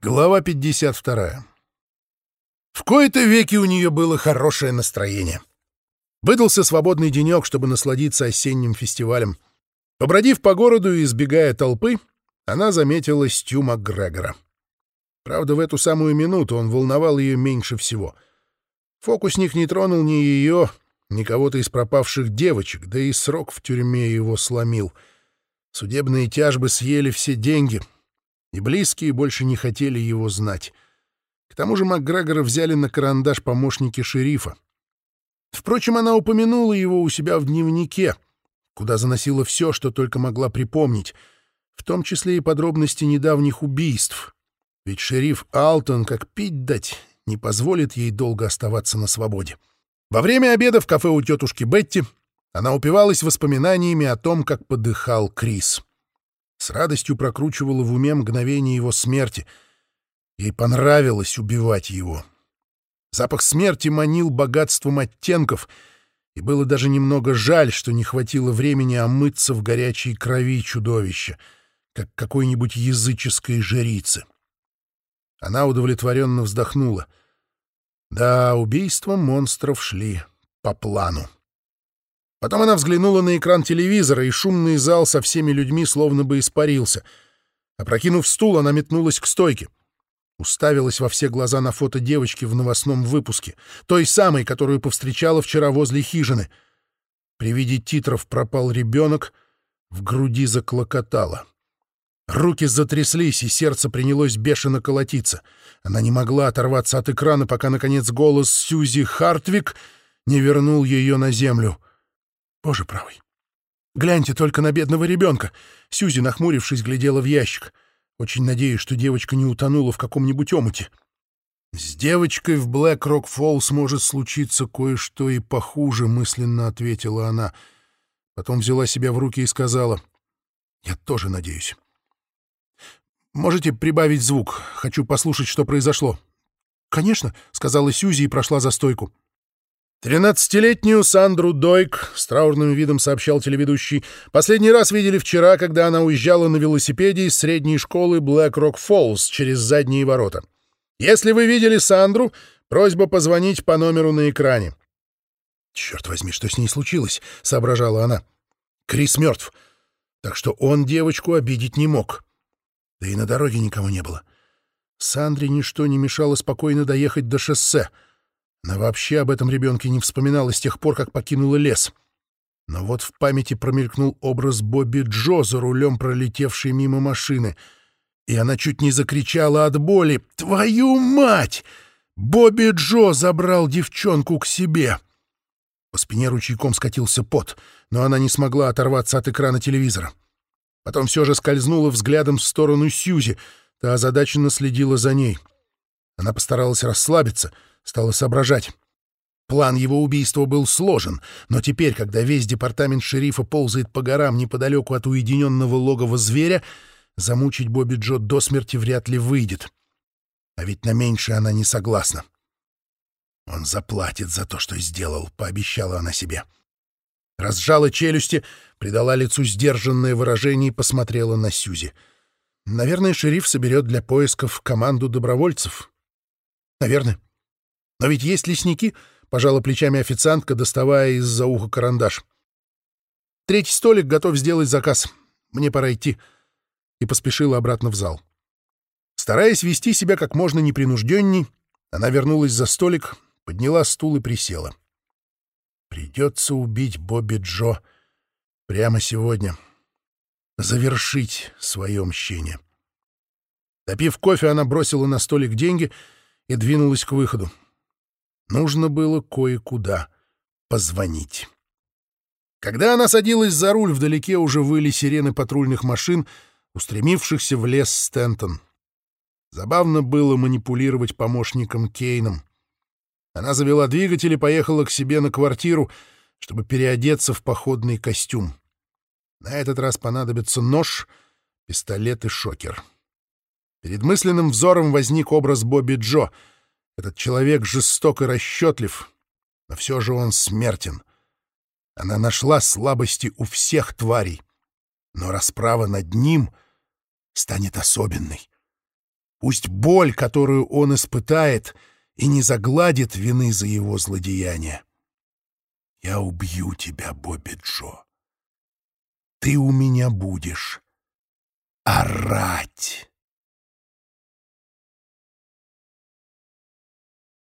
Глава 52. В кои-то веки у нее было хорошее настроение. Выдался свободный денек, чтобы насладиться осенним фестивалем. Побродив по городу и избегая толпы, она заметила Стю МакГрегора. Правда, в эту самую минуту он волновал ее меньше всего. Фокусник не тронул ни ее, ни кого-то из пропавших девочек, да и срок в тюрьме его сломил. Судебные тяжбы съели все деньги — и близкие больше не хотели его знать. К тому же МакГрегора взяли на карандаш помощники шерифа. Впрочем, она упомянула его у себя в дневнике, куда заносила все, что только могла припомнить, в том числе и подробности недавних убийств. Ведь шериф Алтон, как пить дать, не позволит ей долго оставаться на свободе. Во время обеда в кафе у тетушки Бетти она упивалась воспоминаниями о том, как подыхал Крис. С радостью прокручивала в уме мгновение его смерти. Ей понравилось убивать его. Запах смерти манил богатством оттенков, и было даже немного жаль, что не хватило времени омыться в горячей крови чудовища, как какой-нибудь языческой жрицы. Она удовлетворенно вздохнула. Да, убийства монстров шли по плану. Потом она взглянула на экран телевизора, и шумный зал со всеми людьми словно бы испарился. Опрокинув стул, она метнулась к стойке. Уставилась во все глаза на фото девочки в новостном выпуске, той самой, которую повстречала вчера возле хижины. При виде титров «Пропал ребенок» в груди заклокотало. Руки затряслись, и сердце принялось бешено колотиться. Она не могла оторваться от экрана, пока, наконец, голос Сьюзи Хартвик не вернул ее на землю — Боже правый. Гляньте только на бедного ребенка. Сьюзи, нахмурившись, глядела в ящик. Очень надеюсь, что девочка не утонула в каком-нибудь омуте. С девочкой в Блэк Рок Фоллс может случиться кое-что и похуже, мысленно ответила она. Потом взяла себя в руки и сказала. Я тоже надеюсь. Можете прибавить звук. Хочу послушать, что произошло. Конечно, сказала Сьюзи и прошла за стойку. «Тринадцатилетнюю Сандру Дойк», — с траурным видом сообщал телеведущий, «последний раз видели вчера, когда она уезжала на велосипеде из средней школы Блэк Рок Фоллс через задние ворота. Если вы видели Сандру, просьба позвонить по номеру на экране». «Черт возьми, что с ней случилось?» — соображала она. «Крис мертв, так что он девочку обидеть не мог. Да и на дороге никого не было. Сандре ничто не мешало спокойно доехать до шоссе». Она вообще об этом ребенке не вспоминала с тех пор, как покинула лес. Но вот в памяти промелькнул образ Бобби Джо за рулем пролетевшей мимо машины. И она чуть не закричала от боли. «Твою мать! Бобби Джо забрал девчонку к себе!» По спине ручейком скатился пот, но она не смогла оторваться от экрана телевизора. Потом все же скользнула взглядом в сторону Сьюзи, та озадаченно следила за ней. Она постаралась расслабиться — стала соображать. План его убийства был сложен, но теперь, когда весь департамент шерифа ползает по горам неподалеку от уединенного логова зверя, замучить Бобби Джо до смерти вряд ли выйдет. А ведь на меньшее она не согласна. «Он заплатит за то, что сделал», — пообещала она себе. Разжала челюсти, придала лицу сдержанное выражение и посмотрела на Сюзи. «Наверное, шериф соберет для поисков команду добровольцев. Наверное. Но ведь есть лесники, — пожала плечами официантка, доставая из-за уха карандаш. Третий столик готов сделать заказ. Мне пора идти. И поспешила обратно в зал. Стараясь вести себя как можно непринужденней, она вернулась за столик, подняла стул и присела. Придется убить Бобби Джо прямо сегодня. Завершить свое мщение. Допив кофе, она бросила на столик деньги и двинулась к выходу. Нужно было кое-куда позвонить. Когда она садилась за руль, вдалеке уже выли сирены патрульных машин, устремившихся в лес Стентон. Забавно было манипулировать помощником Кейном. Она завела двигатель и поехала к себе на квартиру, чтобы переодеться в походный костюм. На этот раз понадобится нож, пистолет и шокер. Перед мысленным взором возник образ Бобби Джо — этот человек жесток и расчетлив, но все же он смертен. Она нашла слабости у всех тварей, но расправа над ним станет особенной. Пусть боль, которую он испытает, и не загладит вины за его злодеяние. Я убью тебя, Бобби Джо. Ты у меня будешь орать.